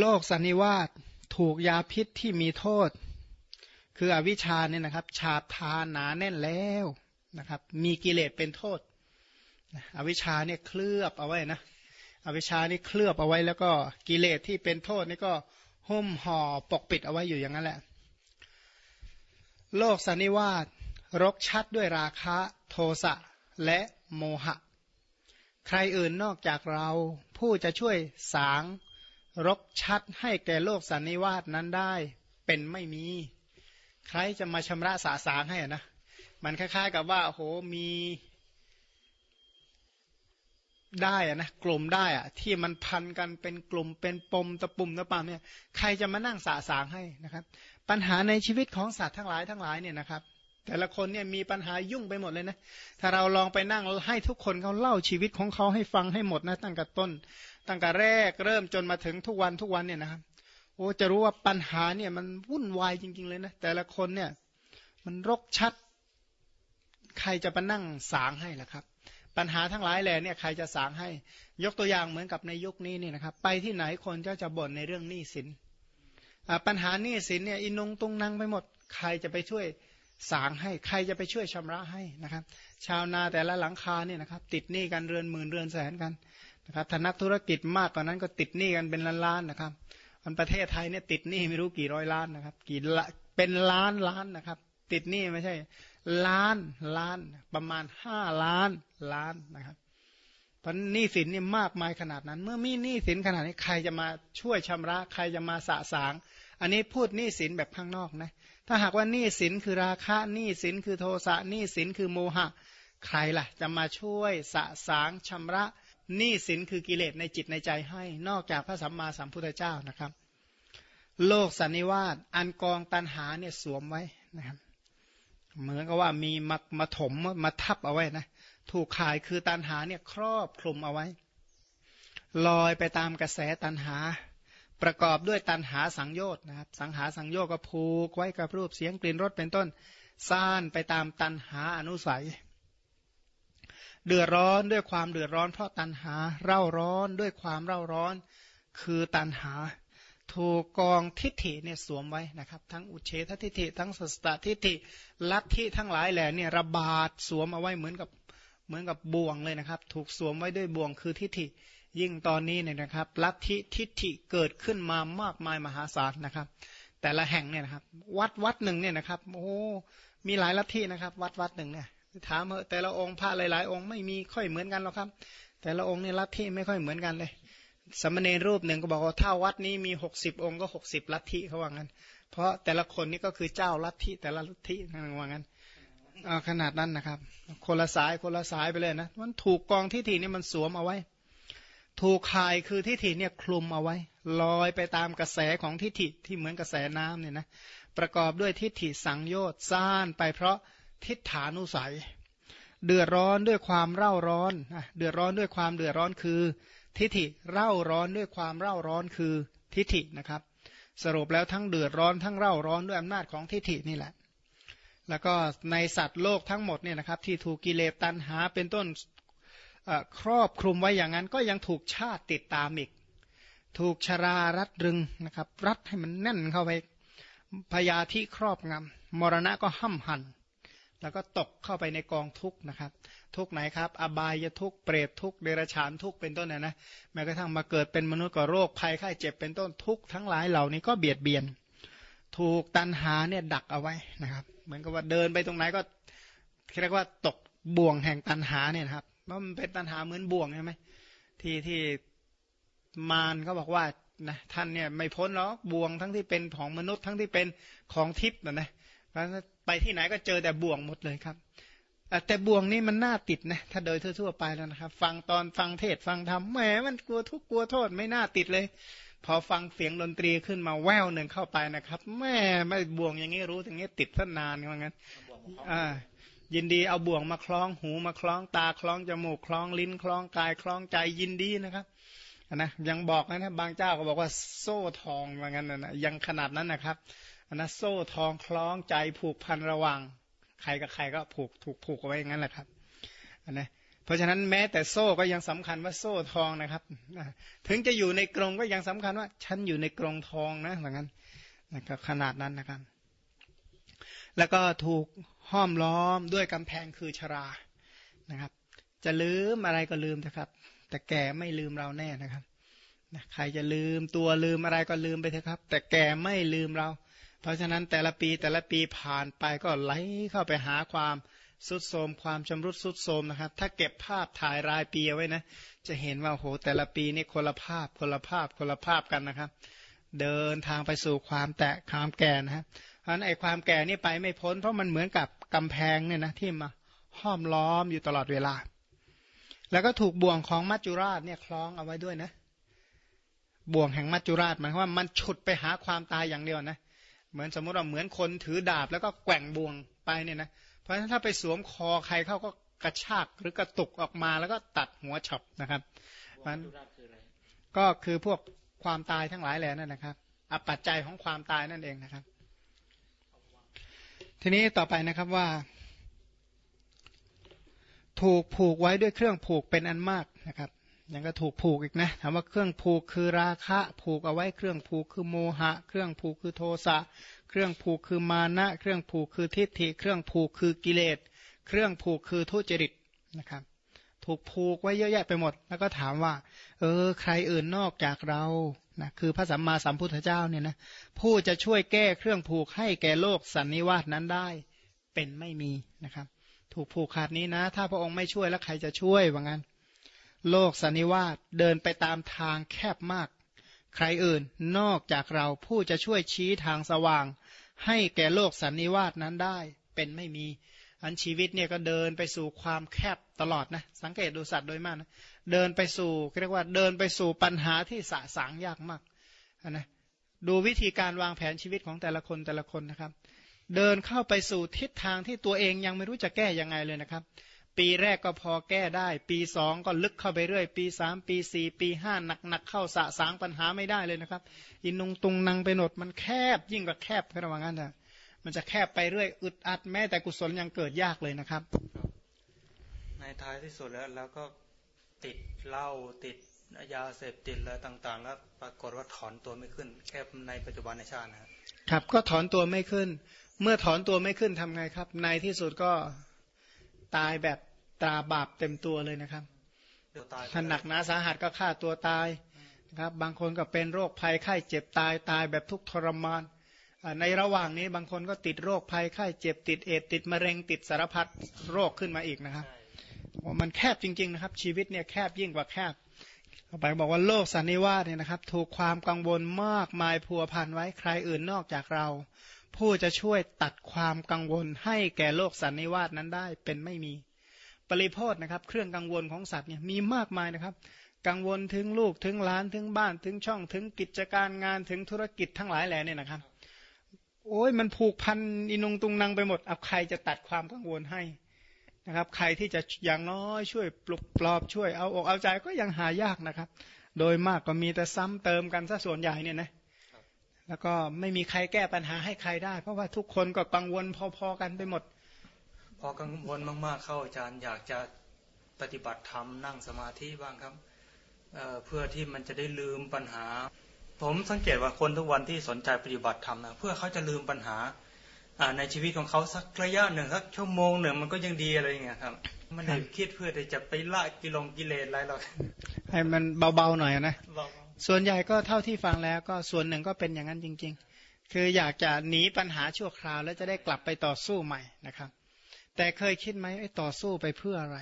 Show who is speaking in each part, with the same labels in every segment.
Speaker 1: โลกสันนิวาสถูกยาพิษที่มีโทษ คืออวิชชาเนี่ยนะครับ ฉาบทาหนาแน่นแล้วนะครับ มีกิเลสเป็นโทษ อวิชชาเนี่ยเคลือบเอาไว้นะ อวิชชานี่เคลือบเอาไว้แล้วก็กิเลสที่เป็นโทษนี่ก็หุ้มห่อปกปิดเอาไว้อยู่อย่างนั้นแหละ โลกสันนิวาสรกชัดด้วยราคะโทสะและโมหะ ใครอื่นนอกจากเราผู้จะช่วยสาง รกชัดให้แก่โลกสันนิวาสนั้นได้ เป็นไม่มี ใครจะมาชำระสาสางให้นะ มันคล้ายๆ กับว่าโหมีได้อะนะกลุ่มได้อะที่มันพันกันเป็นกลุ่มเป็นปมตะปุ่มตะปามเนี่ยใครจะมานั่งสาสางให้นะครับ ปัญหาในชีวิตของสัตว์ทั้งหลายทั้งหลายเนี่ยนะครับ แต่ละคนเนี่ยมีปัญหายุ่งไปหมดเลยนะถ้าเราลองไปนั่งให้ทุกคนเขาเล่าชีวิตของเขาให้ฟังให้หมดนะตั้งแต่ต้น ตั้งแต่แรกเริ่มจนมาถึงทุกวันทุกวันเนี่ยนะครับโอ้จะรู้ว่าปัญหาเนี่ยมันวุ่นวายจริง ๆ เลยนะแต่ละคนเนี่ยมันรกชัด ใครจะมานั่งสางให้ล่ะครับ ปัญหาทั้งหลายแหล่เนี่ยใครจะสางให้ ยกตัวอย่างเหมือนกับในยุคนี้นี่นะครับ ไปที่ไหนคนก็จะบ่นในเรื่องหนี้สินปัญหาหนี้สินเนี่ยอินงตุงนังไปหมด ใครจะไปช่วยสางให้ใครจะไปช่วยชำระให้นะครับ ชาวนาแต่ละหลังคาเนี่ยนะครับ ติดหนี้กันเรือนหมื่นเรือนแสนกัน นะครับถ้านักธุรกิจมากกว่านั้นก็ติดหนี้กันเป็นล้านๆนะครับอันประเทศไทยเนี่ยติดหนี้ไม่รู้กี่ร้อยล้านนะครับ กี่ละเป็นล้านล้านนะครับ ติดหนี้ไม่ใช่ ล้านล้านประมาณห้าล้านล้านนะครับเพราะหนี้สินนี่มากมายขนาดนั้น เมื่อมีหนี้สินขนาดนี้ใครจะมาช่วยชำระใครจะมาสะสาง อันนี้พูดหนี้สินแบบข้างนอกนะถ้าหากว่าหนี้สินคือราคะหนี้สินคือโทสะหนี้สินคือโมหะ ใครล่ะ จะมาช่วยสะสางชำระ หนี้สินคือกิเลสในจิตในใจให้ นอกจากพระสัมมาสัมพุทธเจ้านะครับ โลกสันนิวาสอันกองตันหาเนี่ยสวมไว้นะครับ เหมือนกับว่ามีมามาถมมาทับเอาไว้นะถูกขายคือตันหาเนี่ยครอบคลุมเอาไว้ ลอยไปตามกระแสตันหา ประกอบด้วยตันหาสังโยชน์นะครับ สังหาสังโยชน์ก็ผูกไว้กับรูปเสียงกลิ่นรสเป็นต้นซ่านไปตามตันหาอนุสัย เดือดร้อนด้วยความเดือดร้อน เพราะตันหา เร่าร้อนด้วยความเร่าร้อน คือตันหา ถูกกองทิฏฐิเนี่ยสวมไว้นะครับ ทั้งอุเฉททิฏฐิ ทั้งสัสตทิฏฐิ ลัทธิทั้งหลายแหล่เนี่ยระบาดสวมเอาไว้เหมือนกับเหมือนกับบ่วงเลยนะครับ ถูกสวมไว้ด้วยบ่วงคือทิฏฐิ ยิ่งตอนนี้เนี่ยนะครับ ลัทธิทิฏฐิเกิดขึ้นมามากมายมหาศาลนะครับ แต่ละแห่งเนี่ยนะครับ วัดวัดหนึ่งเนี่ยนะครับ โอ้ มีหลายลัทธินะครับ วัดวัดหนึ่งเนี่ย ถามเถอะแต่ละองค์พระหลายๆ องค์ไม่มีค่อยเหมือนกันหรอกครับ แต่ละองค์เนี่ยลัทธิไม่ค่อยเหมือนกันเลยสมณเณรรูปหนึ่งก็บอกว่าถ้าวัดนี้มีหกสิบองค์ก็หกสิบลัทธิเขาว่างั้น เพราะแต่ละคนนี่ก็คือเจ้าลัทธิแต่ละลัทธินั่นว่างั้นขนาดนั้นนะครับ คนละสายคนละสายไปเลยนะมันถูกกองทิฏฐินี่มันสวมเอาไว้ ถูกคายคือทิฏฐิเนี่ยคลุมเอาไว้ลอยไปตามกระแสของทิฏฐิที่เหมือนกระแสน้ำเนี่ยนะประกอบด้วยทิฏฐิสังโยชน์ซ่านไปเพราะ ทิฏฐานุสัย เดือดร้อนด้วยความเร่าร้อนเดือดร้อนด้วยความเดือดร้อนคือ ทิฏฐิเร่าร้อนด้วยความเร่าร้อนคือทิฏฐินะครับ สรุปแล้วทั้งเดือดร้อนทั้งเร่าร้อนด้วยอำนาจของทิฏฐินี่แหละ แล้วก็ในสัตว์โลกทั้งหมดเนี่ยนะครับ ที่ถูกกิเลสตัณหาเป็นต้นครอบคลุมไว้อย่างนั้นก็ยังถูกชาติติดตามอีก ถูกชรารัดรึงนะครับ รัดให้มันแน่นเข้าไปพยาธิครอบงำมรณะก็ห้ำหัน แล้วก็ตกเข้าไปในกองทุกข์นะครับ ทุกไหนครับ อบายทุกเปรตทุกเดรัจฉานทุกเป็นต้นนะนะแม้กระทั่งมาเกิดเป็นมนุษย์ก็โรคภัยไข้เจ็บเป็นต้นทุกทั้งหลายเหล่านี้ก็เบียดเบียน ถูกตันหาเนี่ยดักเอาไว้นะครับ เหมือนกับว่าเดินไปตรงไหนก็เรียกว่าตกบ่วงแห่งตันหาเนี่ยครับว่ามันเป็นตันหาเหมือนบ่วงใช่ไหมที่ที่มารเขาบอกว่านะท่านเนี่ยไม่พ้นหรอกบ่วงทั้งที่เป็นของมนุษย์ทั้งที่เป็นของทิพย์นะนะ ไปที่ไหนก็เจอแต่บ่วงหมดเลยครับแต่บ่วงนี้มันน่าติดนะถ้าโดยทั่วๆไปแล้วนะครับ ฟังตอนฟังเทศฟังธรรมแหมมันกลัวทุกกลัวโทษไม่น่าติดเลย พอฟังเสียงดนตรีขึ้นมาแววหนึ่งเข้าไปนะครับแม่ไม่บ่วงอย่างนี้รู้อย่างนี้ติดสนานว่างั้นอ่ายินดีเอาบ่วงมาคล้องหูมาคล้องตาคล้องจมูกคล้องลิ้นคล้องกายคล้องใจยินดีนะครับ นะยังบอกนะนะบางเจ้าก็บอกว่าโซ่ทองว่างั้นนะยังขนาดนั้นนะครับนะโซ่ทองคล้องใจผูกพันระวัง ใครกับใครก็ผูกถูกผูกเอาไว้อย่างนั้นแหละครับนะเพราะฉะนั้นแม้แต่โซ่ก็ยังสำคัญว่าโซ่ทองนะครับ ถึงจะอยู่ในกรงก็ยังสำคัญว่า ฉันอยู่ในกรงทองนะเหมือนกันนะครับขนาดนั้นนะครับ แล้วก็ถูกห้อมล้อมด้วยกำแพงคือชรานะครับ จะลืมอะไรก็ลืมนะครับ แต่แก่ไม่ลืมเราแน่นะครับใครจะลืมตัวลืมอะไรก็ลืมไปเถอะครับ แต่แก่ไม่ลืมเรา เพราะฉะนั้นแต่ละปีแต่ละปีผ่านไปก็ไหลเข้าไปหาความสุดโทมความชำรุดสุดโทมนะครับ ถ้าเก็บภาพถ่ายรายปีไว้นะ จะเห็นว่าโหแต่ละปีนี่คนละภาพคนละภาพคนละภาพกันนะครับ เดินทางไปสู่ความแตะความแก่นะครับเพราะนั้นไอ้ความแก่นี่ไปไม่พ้น เพราะมันเหมือนกับกำแพงเนี่ยนะที่มาห้อมล้อมอยู่ตลอดเวลา แล้วก็ถูกบ่วงของมัจจุราชเนี่ยคล้องเอาไว้ด้วยนะ บ่วงแห่งมัจจุราชหมายความว่ามันฉุดไปหาความตายอย่างเดียวนะ เหมือนสมมติว่าเหมือนคนถือดาบแล้วก็แกว่งบ่วงไปเนี่ยนะ เพราะฉะนั้นถ้าไปสวมคอใครเขาก็กระชากหรือกระตุกออกมาแล้วก็ตัดหัวฉับนะครับมันก็คือพวกความตายทั้งหลายแหล่นั่นนะครับอปัจจัยของความตายนั่นเองนะครับ ทีนี้ต่อไปนะครับว่า ถูกผูกไว้ด้วยเครื่องผูกเป็นอันมากนะครับยังก็ถูกผูกอีกนะถามว่าเครื่องผูกคือราคะผูกเอาไว้เครื่องผูกคือโมหะ เครื่องผูกคือโทสะเครื่องผูกคือมานะ เครื่องผูกคือทิฏฐิ เครื่องผูกคือกิเลส เครื่องผูกคือทุจริตนะครับ ถูกผูกไว้เยอะแยะไปหมด แล้วก็ถามว่า เออ ใครอื่นนอกจากเรานะคือพระสัมมาสัมพุทธเจ้าเนี่ยนะผู้จะช่วยแก้เครื่องผูกให้แก่โลกสันนิวาสนั้นได้ เป็นไม่มีนะครับ ถูกผูกขาดนี้นะ ถ้าพระองค์ไม่ช่วยแล้วใครจะช่วยว่างั้น โลกสันนิวาสเดินไปตามทางแคบมาก ใครอื่นนอกจากเราผู้จะช่วยชี้ทางสว่าง ให้แก่โลกสันนิวาสนั้นได้ เป็นไม่มี อันชีวิตเนี่ยก็เดินไปสู่ความแคบตลอดนะ สังเกตดูสัตว์โดยมากนะเดินไปสู่เรียกว่าเดินไปสู่ปัญหาที่สะสางยากมากนะดูวิธีการวางแผนชีวิตของแต่ละคนแต่ละคนนะครับ เดินเข้าไปสู่ทิศทางที่ตัวเองยังไม่รู้จะแก้ยังไงเลยนะครับ ปีแรกก็พอแก้ได้ ปีสองก็ลึกเข้าไปเรื่อย ปีสามปีสี่ปีห้าหนักหนักเข้าสะสางปัญหาไม่ได้เลยนะครับ อินุงตุงนางไปหนดมันแคบยิ่งกว่าแคบระหว่างนั้นนะมันจะแคบไปเรื่อยอึดอัดแม้แต่กุศลยังเกิดยากเลยนะครับ
Speaker 2: ในท้ายที่สุดแล้วเราก็ติดเหล้าติด ยาเสพติดอะไรต่างๆแล้วปรากฏว่าถอนตัวไม่ขึ้น แค่ในปัจจุบันในชาตินะครับ
Speaker 1: ครับก็ถอนตัวไม่ขึ้น เมื่อถอนตัวไม่ขึ้นทำไงครับ ในที่สุดก็ตายแบบตาบาปเต็มตัวเลยนะครับถ้าหนักหนาสาหัสก็ฆ่าตัวตายครับ บางคนก็เป็นโรคภัยไข้เจ็บตายตายแบบทุกทรมานในระหว่างนี้บางคนก็ติดโรคภัยไข้เจ็บติดเอดติดมะเร็งติดสารพัดโรคขึ้นมาอีกนะครับมันแคบจริงๆนะครับ ชีวิตเนี่ยแคบยิ่งกว่าแคบ ต่อไปบอกว่าโลกสันนิวาสเนี่ยนะครับ ถูกความกังวลมากมายพัวพันไว้ใครอื่นนอกจากเรา ผู้จะช่วยตัดความกังวลให้แก่โลกสันนิวาสนั้นได้เป็นไม่มี ปริโพธนะครับ เครื่องกังวลของสัตว์เนี่ยมีมากมายนะครับกังวลถึงลูกถึงหลานถึงบ้านถึงช่องถึงกิจการงานถึงธุรกิจทั้งหลายแหล่เนี่ยนะครับ โอ้ยมันผูกพันอินุงตุงนังไปหมดเอาใครจะตัดความกังวลให้ นะครับ ใครที่จะอย่างน้อยช่วยปลุกปลอบช่วยเอาอกเอาใจก็ยังหายากนะครับ โดยมากก็มีแต่ซ้ำเติมกันซะส่วนใหญ่เนี่ยนะแล้วก็ไม่มีใครแก้ปัญหาให้ใครได้ เพราะว่าทุกคนก็กังวลพอๆกันไปหมด
Speaker 2: พอกังวลมากๆเข้าอาจารย์อยากจะปฏิบัติธรรมนั่งสมาธิบ้างครับเพื่อที่มันจะได้ลืมปัญหา ผมสังเกตว่าคนทุกวันที่สนใจปฏิบัติธรรมนะเพื่อเขาจะลืมปัญหา ในชีวิตของเขาสักระยะหนึ่งสักชั่วโมงหนึ่งมันก็ยังดีอะไรอย่างเงี้ยครับ มันได้คิดเพื่อที่จะไปละกิลงกิเลสอะไรหรอก
Speaker 1: ให้มันเบาๆหน่อยนะส่วนใหญ่ก็เท่าที่ฟังแล้วก็ส่วนหนึ่งก็เป็นอย่างนั้นจริง ๆ คืออยากจะหนีปัญหาชั่วคราว แล้วจะได้กลับไปต่อสู้ใหม่นะครับ แต่เคยคิดไหมไอ้ต่อสู้ไปเพื่ออะไร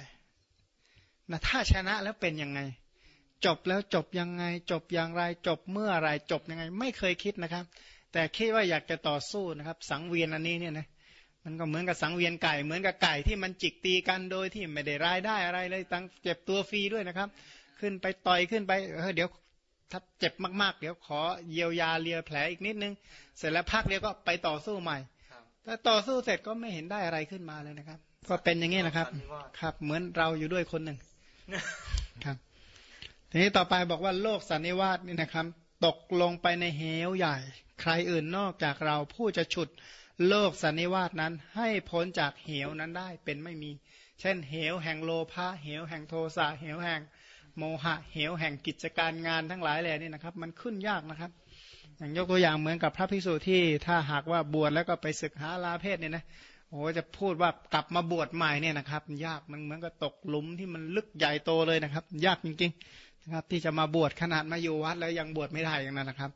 Speaker 1: นะถ้าชนะแล้วเป็นยังไง จบแล้วจบยังไง จบอย่างไร จบเมื่อไรจบยังไง ไม่เคยคิดนะครับ แต่คิดว่าอยากจะต่อสู้นะครับ สังเวียนอันนี้เนี่ยนะมันก็เหมือนกับสังเวียนไก่เหมือนกับไก่ที่มันจิกตีกันโดยที่ไม่ได้รายได้อะไรเลยตั้งเจ็บตัวฟรีด้วยนะครับ ขึ้นไปต่อยขึ้นไปเออเดี๋ยวถ้าเจ็บมากๆ เดี๋ยวขอเยียวยาเลียแผลอีกนิดนึง เสร็จแล้วพักเดียวก็ไปต่อสู้ใหม่ถ้าต่อสู้เสร็จก็ไม่เห็นได้อะไรขึ้นมาเลยนะครับ ก็เป็นอย่างนี้นะครับ ครับ เหมือนเราอยู่ด้วยคนหนึ่งครับ ทีนี้ต่อไปบอกว่าโลกสันนิวาสนี่นะครับ ตกลงไปในเหวใหญ่ ใครอื่นนอกจากเราผู้จะฉุดโลกสันนิวาสนั้น ให้พ้นจากเหวนั้นได้เป็นไม่มี เช่น เหวแห่งโลภะเหวแห่งโทสะเหวแห่งโมหะ เหวแห่งกิจการงานทั้งหลายแหล่นี่นะครับ มันขึ้นยากนะครับ อย่างยกตัวอย่างเหมือนกับพระภิกษุที่ถ้าหากว่าบวชแล้วก็ไปศึกหาลาเพศเนี่ยนะโอ้จะพูดว่ากลับมาบวชใหม่เนี่ยนะครับ ยากมันเหมือนกับตกหลุมที่มันลึกใหญ่โตเลยนะครับ ยากจริงๆนะครับที่จะมาบวชขนาดมาอยู่วัดแล้วยังบวชไม่ได้อย่างนั้นนะครับ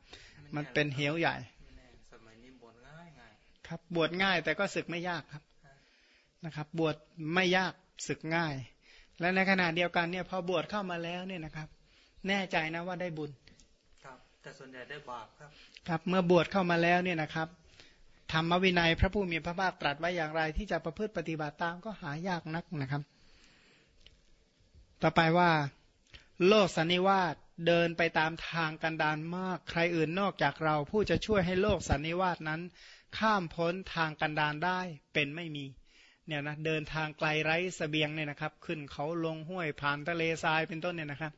Speaker 1: มันเป็นเหวใหญ่
Speaker 2: สมัยนี้บวชง่ายง่าย
Speaker 1: ครับบวชง่ายแต่ก็ศึกไม่ยากครับนะครับ บวชไม่ยากศึกง่าย และในขณะเดียวกันเนี่ยพอบวชเข้ามาแล้วเนี่ยนะครับ แน่ใจนะว่าได้บุญ
Speaker 2: ครับแต่ส่วนใหญ่ได้บาปครับ
Speaker 1: ครับเมื่อบวชเข้ามาแล้วเนี่ยนะครับธรรมวินัยพระผู้มีพระภาคตรัสไว้อย่างไร ที่จะประพฤติปฏิบัติตามก็หายากนักนะครับ ต่อไปว่า โลกสันนิวาส เดินไปตามทางกันดานมาก ใครอื่นนอกจากเรา ผู้จะช่วยให้โลกสันนิวาสนั้น ข้ามพ้นทางกันดานได้เป็นไม่มีเนี่ยนะเดินทางไกลไร้สเสบียงเนี่ยนะครับ ขึ้นเขาลงห้วยผ่านทะเลทรายเป็นต้นเนี่ยนะครับ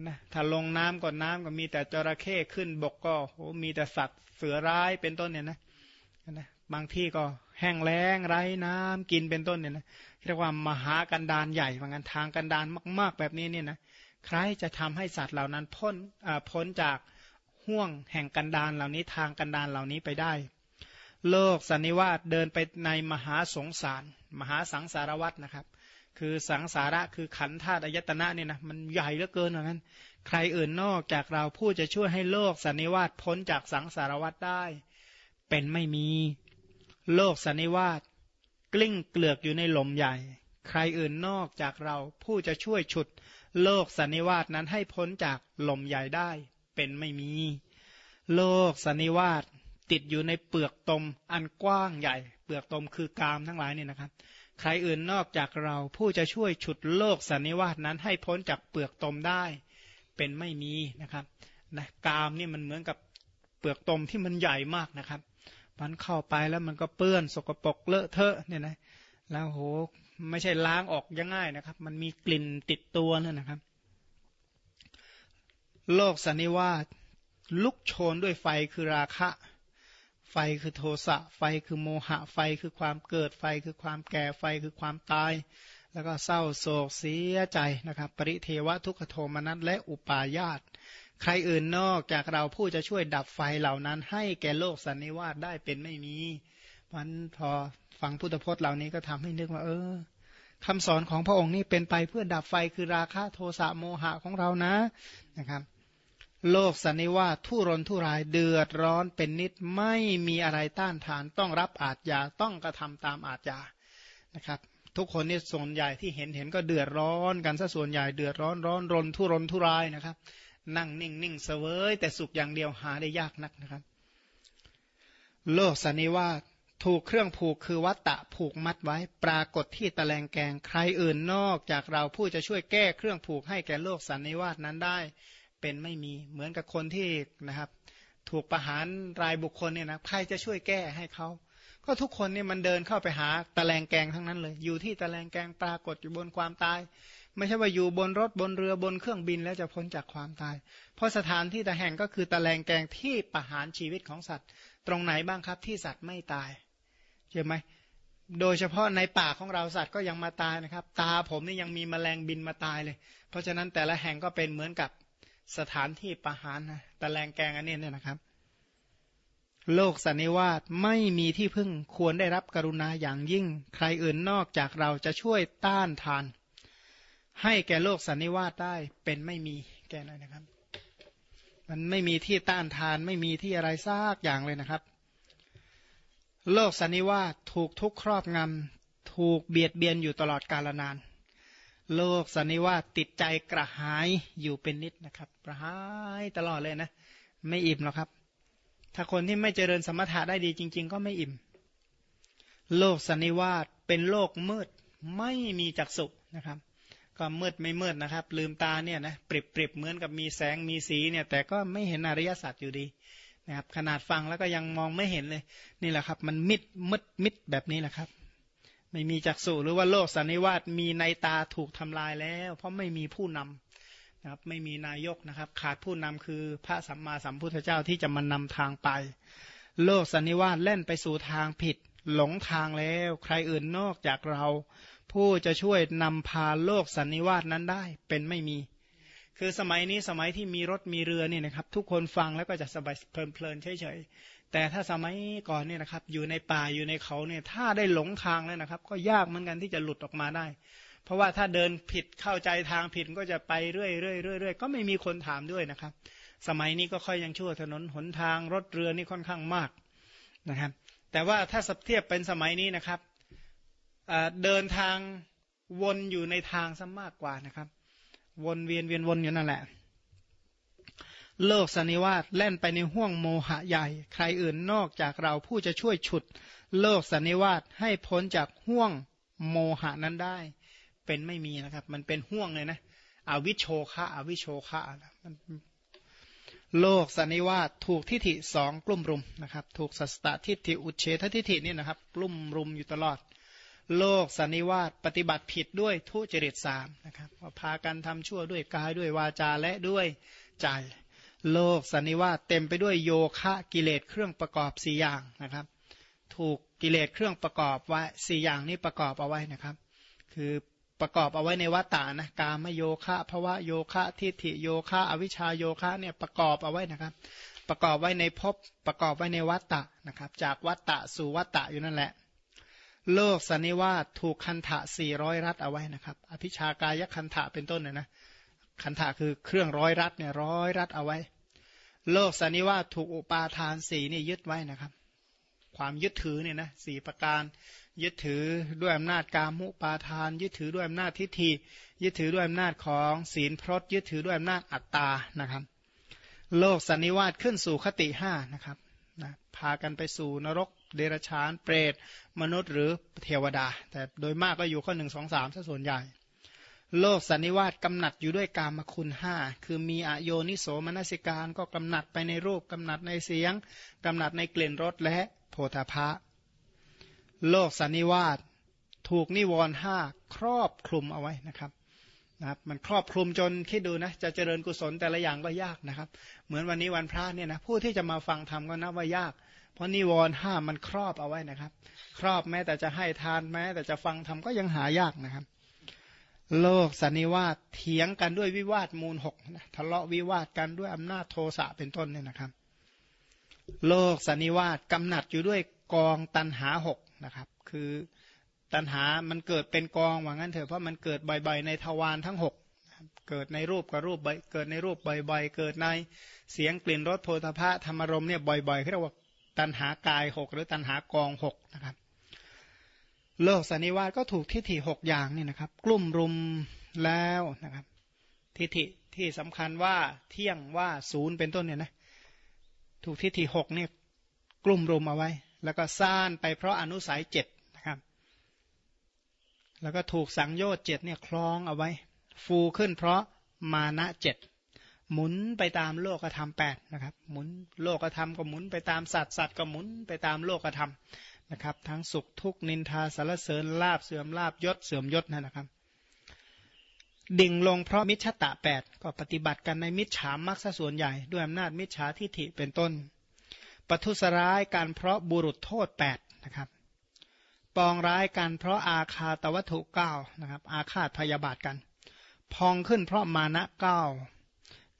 Speaker 1: นะถ้าลงน้ำก่อนน้ำก็มีแต่จระเข้ขึ้นบกก็โหมีแต่สัตว์เสือร้ายเป็นต้นเนี่ยนะนะบางที่ก็แห้งแล้งไร้น้ำกินเป็นต้นเนี่ยนะเรียกว่ามหากันดานใหญ่เหมือนกันทางกันดานมาก ๆ แบบนี้เนี่ยนะ ใครจะทำให้สัตว์เหล่านั้นพ้นพ้นจากห่วงแห่งกันดานเหล่านี้ทางกันดานเหล่านี้ไปได้ โลกสันนิวาสเดินไปในมหาสงสาร มหาสังสารวัตนะครับ คือสังสาระคือขันธาตุอายตนะเนี่ยนะมันใหญ่เหลือเกินเหมือนกันใครอื่นนอกจากเราผู้จะช่วยให้โลกสันนิวาสพ้นจากสังสารวัตได้ เป็นไม่มีโลกสันนิวาสกลิ้งเกลือกอยู่ในลมใหญ่ ใครอื่นนอกจากเราผู้จะช่วยฉุด โลกสันนิวาสนั้นให้พ้นจากลมใหญ่ได้ เป็นไม่มี โลกสันนิวาสติดอยู่ในเปลือกตมอันกว้างใหญ่ เปลือกตมคือกามทั้งหลายเนี่ยนะครับ ใครอื่นนอกจากเราผู้จะช่วยฉุดโลกสันนิวาสนั้นให้พ้นจากเปลือกตมได้ เป็นไม่มีนะครับนะกามนี่มันเหมือนกับเปลือกตมที่มันใหญ่มากนะครับมันเข้าไปแล้วมันก็เปื้อนสกปรกเลอะเทอะเนี่ยนะแล้วโห ไม่ใช่ล้างออกยังง่ายนะครับ มันมีกลิ่นติดตัวนั่นนะครับ โลกสันนิวาสลุกโชนด้วยไฟคือราคะ ไฟคือโทสะ ไฟคือโมหะ ไฟคือความเกิด ไฟคือความแก่ ไฟคือความตาย แล้วก็เศร้าโศกเสียใจนะครับ ปริเทวะทุกขโทมนัสและอุปาญาต ใครอื่นนอกจากเราผู้จะช่วยดับไฟเหล่านั้น ให้แก่โลกสันนิวาสได้เป็นไม่มีมันพอ ฟังพุทธพจน์เหล่านี้ก็ทำให้นึกว่า เออคำสอนของพระองค์นี่เป็นไปเพื่อดับไฟคือราคะโทสะโมหะของเรานะนะครับ โลกสันนิวาสทุรนทุรายเดือดร้อนเป็นนิดไม่มีอะไรต้านทาน ต้องรับอาจยาต้องกระทำตามอาจยานะครับ ทุกคนนี่ส่วนใหญ่ที่เห็นเห็นก็เดือดร้อนกันซะส่วนใหญ่เดือดร้อนร้อนรนทุรนทุรายนะครับ นั่งนิ่งนิ่งเสวยแต่สุขอย่างเดียวหาได้ยากนักนะครับ โลกสันนิวาส ถูกเครื่องผูกคือวัตตะผูกมัดไว้ปรากฏที่ตะแลงแกงใครอื่นนอกจากเราผู้จะช่วยแก้เครื่องผูกให้แก่โลกสันนิวาสนั้นได้ เป็นไม่มีเหมือนกับคนที่นะครับ ถูกประหารรายบุคคลเนี่ยนะใครจะช่วยแก้ให้เขาก็ทุกคนเนี่ยมันเดินเข้าไปหาตะแลงแกงทั้งนั้นเลย อยู่ที่ตะแลงแกงปรากฏอยู่บนความตาย ไม่ใช่ว่าอยู่บนรถบนเรือบนเครื่องบินแล้วจะพ้นจากความตาย เพราะสถานที่แต่แห่งก็คือตะแลงแกงที่ประหารชีวิตของสัตว์ ตรงไหนบ้างครับที่สัตว์ไม่ตาย ใช่ไหมโดยเฉพาะในป่าของเราสัตว์ก็ยังมาตายนะครับ ตาผมนี่ยังมีแมลงบินมาตายเลย เพราะฉะนั้นแต่ละแห่งก็เป็นเหมือนกับสถานที่ประหารนะตะแลงแกงอันนี้เนี่ยนะครับ โลกสันนิวาสไม่มีที่พึ่งควรได้รับกรุณาอย่างยิ่ง ใครอื่นนอกจากเราจะช่วยต้านทาน ให้แก่โลกสันนิวาสได้เป็นไม่มีแก่เลยนะครับ มันไม่มีที่ต้านทานไม่มีที่อะไรซากอย่างเลยนะครับ โลกสันนิวาสถูกทุกครอบงำถูกเบียดเบียนอยู่ตลอดกาลนาน โลกสันนิวาสติดใจกระหายอยู่เป็นนิดนะครับ กระหายตลอดเลยนะ ไม่อิ่มหรอกครับ ถ้าคนที่ไม่เจริญสมถะได้ดีจริง ๆ ก็ไม่อิ่ม โลกสันนิวาสเป็นโลกมืดไม่มีจักษุนะครับ ก็มืดไม่มืดนะครับ ลืมตาเนี่ยนะปริบปริบเหมือนกับมีแสงมีสีเนี่ย แต่ก็ไม่เห็นอริยสัจอยู่ดี นะครับขนาดฟังแล้วก็ยังมองไม่เห็นเลย นี่แหละครับ มันมิดมืดมิดแบบนี้แหละครับ ไม่มีจักษุหรือว่าโลกสันนิวาสมีในตาถูกทำลายแล้ว เพราะไม่มีผู้นำนะครับไม่มีนายกนะครับ ขาดผู้นำคือพระสัมมาสัมพุทธเจ้าที่จะมานำทางไป โลกสันนิวาสเล่นไปสู่ทางผิด หลงทางแล้ว ใครอื่นนอกจากเราผผู้จะช่วยนำพาโลกสันนิวาสนั้นได้เป็นไม่มี คือสมัยนี้สมัยที่มีรถมีเรือเนี่ยนะครับ ทุกคนฟังแล้วก็จะสบายเพลินๆเฉยๆแต่ถ้าสมัยก่อนเนี่ยนะครับ อยู่ในป่าอยู่ในเขาเนี่ยถ้าได้หลงทางแล้วนะครับ ก็ยากเหมือนกันที่จะหลุดออกมาได้ เพราะว่าถ้าเดินผิดเข้าใจทางผิดก็จะไปเรื่อยๆเรื่อยๆก็ไม่มีคนถามด้วยนะครับ สมัยนี้ก็ค่อยยังชั่วถนนหนทางรถเรือนี่ค่อนข้างมากนะครับ แต่ว่าถ้าสเทียบเป็นสมัยนี้นะครับเดินทางวนอยู่ในทางซะมากกว่านะครับ วนเวียนเวียนวนอยู่นั่นแหละ โลกสันนิวาสแล่นไปในห่วงโมหะใหญ่ ใครอื่นนอกจากเราผู้จะช่วยฉุด โลกสันนิวาสให้พ้นจากห่วงโมหะนั้นได้ เป็นไม่มีนะครับ มันเป็นห่วงเลยนะอวิโชคะอวิโชคะมันโลกสันนิวาสถูกทิฏฐิสองกลุ่มรุมนะครับ ถูกสัสตทิฏฐิอุเฉททิฏฐินี่นะครับ กลุ่มรุมอยู่ตลอด โลกสันนิวาสปฏิบัติผิดด้วยทุจริตสามนะครับพากันทำชั่วด้วยกายด้วยวาจาและด้วยใจ โลกสันนิวาสเต็มไปด้วยโยคะกิเลสเครื่องประกอบสี่อย่างนะครับ ถูกกิเลสเครื่องประกอบไว้สี่อย่างนี้ประกอบเอาไว้นะครับ คือประกอบเอาไว้ในวัตตานะกามโยคะภวะโยคะทิฏฐิโยคะอวิชชาโยคะเนี่ยประกอบเอาไว้นะครับ ประกอบไว้ในภพประกอบไว้ในวัตตะนะครับ จากวัตตะสู่วัตตะอยู่นั่นแหละ โลกสันนิวาสถูกคันถะสี่ร้อยรัดเอาไว้นะครับ อภิชากายคันถะเป็นต้นนี่ยนะคันถะคือเครื่องร้อยรัดเนี่ยร้อยรัดเอาไว้ โลกสันนิวาสถูกอุปาทานสี่นี่ยึดไว้นะครับ ความยึดถือเนี่ยนะสี่ประการยึดถือด้วยอำนาจกามุปาทาน ยึดถือด้วยอำนาจทิฏฐิยึดถือด้วยอำนาจของศีลพรตยึดถือด้วยอำนาจอัตตานะครับ โลกสันนิวาสขึ้นสู่คติห้านะครับนะพากันไปสู่นรก เดรัจฉาน เปรต มนุษย์หรือเทวดา แต่โดยมากก็อยู่ข้อหนึ่งสองสามซะส่วนใหญ่ โลกสันนิวาสกำหนัดอยู่ด้วยกามคุณห้าคือมีอโยนิโสมนสิการก็กำหนัดไปในรูปกำหนัดในเสียงกำหนัดในกลิ่นรสและโพธาภะโลกสันนิวาสถูกนิวรณ์ห้าครอบคลุมเอาไว้นะครับนะครับมันครอบคลุมจนคิดดูนะจะเจริญกุศลแต่ละอย่างก็ยากนะครับ เหมือนวันนี้วันพระเนี่ยนะผู้ที่จะมาฟังธรรมก็นับว่ายาก เพราะนิวรณ์ห้ามันครอบเอาไว้นะครับ ครอบแม้แต่จะให้ทานแม้ แต่จะฟังทำก็ยังหายากนะครับ โลกสันนิวาสเถียงกันด้วยวิวาทมูลหกนะทะเลาะวิวาทกันด้วยอำนาจโทสะเป็นต้นเนี่ยนะครับ โลกสันนิวาสกำหนัดอยู่ด้วยกองตันหาหกนะครับ คือตันหามันเกิดเป็นกองว่างั้นเถอะเพราะมันเกิดใบๆในทวารทั้งหกเกิดในรูปกับรูปใบเกิดในรูปใบ่อยๆเกิดในเสียงกลิ่นรสโพธาภะธรรมรมเนี่ยบ่อยๆเขาเรียกว่า ตันหากายหกหรือตันหากองหกนะครับ โลกสันนิวาสก็ถูกทิฏฐิหกอย่างนี่นะครับ กลุ่มรุมแล้วนะครับ ทิฏฐิที่สำคัญว่าเที่ยงว่าศูนย์เป็นต้นเนี่ยนะถูกทิฏฐิหกเนี่ยกลุ่มรุมเอาไว้ แล้วก็ซ่านไปเพราะอนุสัยเจ็ดนะครับ แล้วก็ถูกสังโยชน์เจ็ดเนี่ยคล้องเอาไว้ ฟูขึ้นเพราะมานะเจ็ด หมุนไปตามโลกธรรมแปดนะครับ หมุนโลกธรรมก็หมุนไปตามสัตว์สัตว์ก็หมุนไปตามโลกธรรมนะครับ ทั้งสุขทุกข์นินทาสารเสริญลาบเสื่อมลาบยศเสื่อมยศนั่นนะครับ ดิ่งลงเพราะมิจฉตะแปดก็ปฏิบัติกันในมิจฉามักส่วนใหญ่ ด้วยอำนาจมิจฉาทิฐิเป็นต้นปัทุสร้ายการเพราะบุรุษโทษแปดนะครับปองร้ายกันเพราะอาคาตวัตถุเก้านะครับอาฆาตพยาบาทกัน พองขึ้นเพราะมานะเก้า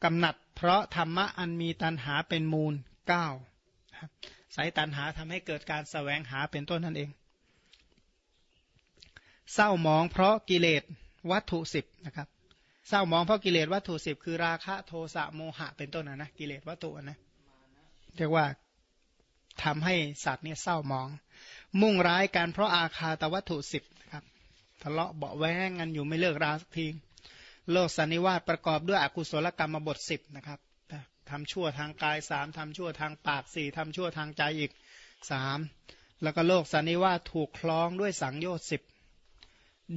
Speaker 1: กำหนัด เพราะธรรมะอันมีตันหาเป็นมูลเก้าสายตันหาทำให้เกิดการสแสวงหาเป็นต้นนั่นเอง เศร้ามองเพราะกิเลสวัตถุสิบนะครับเศร้ามองเพราะกิเลสวัตถุสิบคือราคะโทสะโมหะเป็นต้นนะนะกิเลสวัตถุนะเรียกว่าทำให้สัตว์เนี่ยเศร้ามอง มุ่งร้ายการเพราะอาคาตวัตถุสิบนะครับทะเลาะเบาแวงกันอยู่ไม่เลิกราสักที โลกสันนิวาสประกอบด้วยอกุศลกรรมบทสิบนะครับทำชั่วทางกายสามทำชั่วทางปากสี่ทำชั่วทางใจอีกสามแล้วก็โลกสันนิวาสถูกคล้องด้วยสังโยชน์สิบ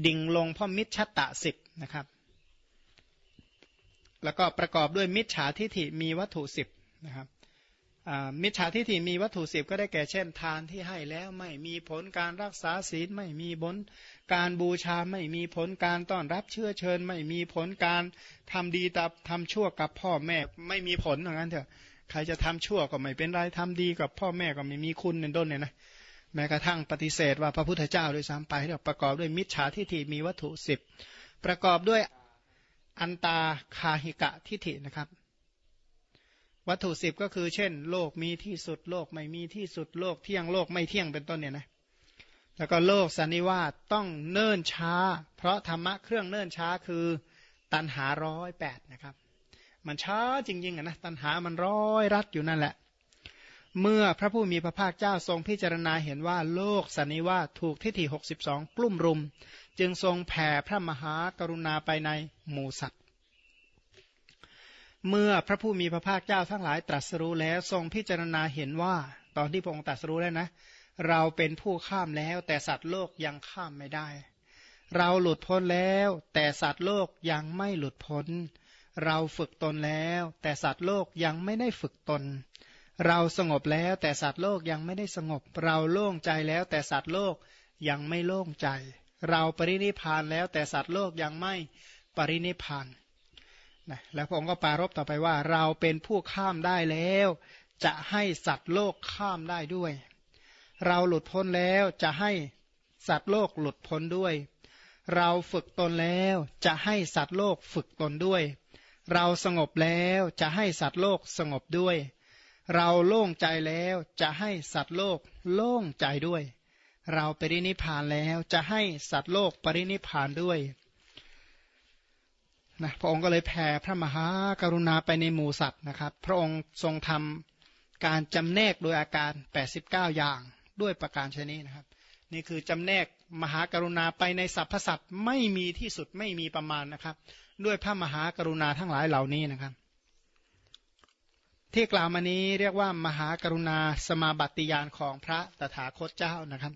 Speaker 1: ดิ่งลงเพราะมิจฉตะสิบนะครับ แล้วก็ประกอบด้วยมิจฉาทิฐิมีวัตถุสิบนะครับ มิจฉาทิฏฐิมีวัตถุสิบก็ได้แก่เช่น ทานที่ให้แล้วไม่มีผลการรักษาศีลไม่มีผลการบูชาไม่มีผลการต้อนรับเชื่อเชิญ ไม่มีผลการทำดีตับทำชั่วกับพ่อแม่ไม่มีผลอย่างนั้นเถอะใครจะทำชั่วก็ไม่เป็นไรทำดีกับพ่อแม่ก็ไม่มีคุณเป็นต้นเนี่ยนะแม้กระทั่งปฏิเสธว่าพระพุทธเจ้าโดยซ้ำไปเรียประกอบด้วยมิจฉาทิฏฐิมีวัตถุสิบประกอบด้วยอันตาคาหิกะทิฏฐินะครับ วัตถุสิบก็คือ เช่น โลกมีที่สุดโลกไม่มีที่สุดโลกเที่ยงโลกไม่เที่ยงเป็นต้นเนี่ยนะแล้วก็โลกสันนิวาตต้องเนิ่นช้า เพราะธรรมะเครื่องเนิ่นช้าคือตันหาร้อยแปดนะครับ มันช้าจริงๆนะตันหามันร้อยรัดอยู่นั่นแหละ เมื่อพระผู้มีพระภาคเจ้าทรงพิจารณาเห็นว่าโลกสันนิวาตถูกทิฏฐิหกสิบสองกลุ่มรุม จึงทรงแผ่พระมหากรุณาไปในหมู่สัตว์ เมื่อพระผู้มีพระภาคเจ้าทั้งหลายตรัสรู้แล้วทรงพิจารณาเห็นว่า ตอนที่พระองค์ตรัสรู้แล้วนะ เราเป็นผู้ข้ามแล้ว แต่สัตว์โลกยังข้ามไม่ได้ เราหลุดพ้นแล้ว แต่สัตว์โลกยังไม่หลุดพ้น เราฝึกตนแล้ว แต่สัตว์โลกยังไม่ได้ฝึกตน เราสงบแล้วแต่สัตว์โลกยังไม่ได้สงบ เราโล่งใจแล้วแต่สัตว์โลกยังไม่โล่งใจ เราปรินิพานแล้วแต่สัตว์โลกยังไม่ปรินิพาน นะแล้วพระองค์ก็ปารบต่อไปว่า เราเป็นผู้ข้ามได้แล้ว จะให้สัตว์โลกข้ามได้ด้วย เราหลุดพ้นแล้วจะให้สัตว์โลกหลุดพ้นด้วย เราฝึกตนแล้วจะให้สัตว์โลกฝึกตนด้วย เราสงบแล้วจะให้สัตว์โลกสงบด้วย เราโล่งใจแล้วจะให้สัตว์โลกโล่งใจด้วย เราปรินิพานแล้วจะให้สัตว์โลกปรินิพานด้วย นะพระองค์ก็เลยแผ่พระมหากรุณาไปในหมู่สัตว์นะครับ พระองค์ทรงทำการจำแนกโดยอาการ 89 อย่างด้วยประการชนี้นะครับ นี่คือจำแนกมหากรุณาไปในสรรพสัตว์ไม่มีที่สุดไม่มีประมาณนะครับ ด้วยพระมหากรุณาทั้งหลายเหล่านี้นะครับ ที่กล่าวมานี้เรียกว่ามหากรุณาสมาบัติยานของพระตถาคตเจ้านะครับ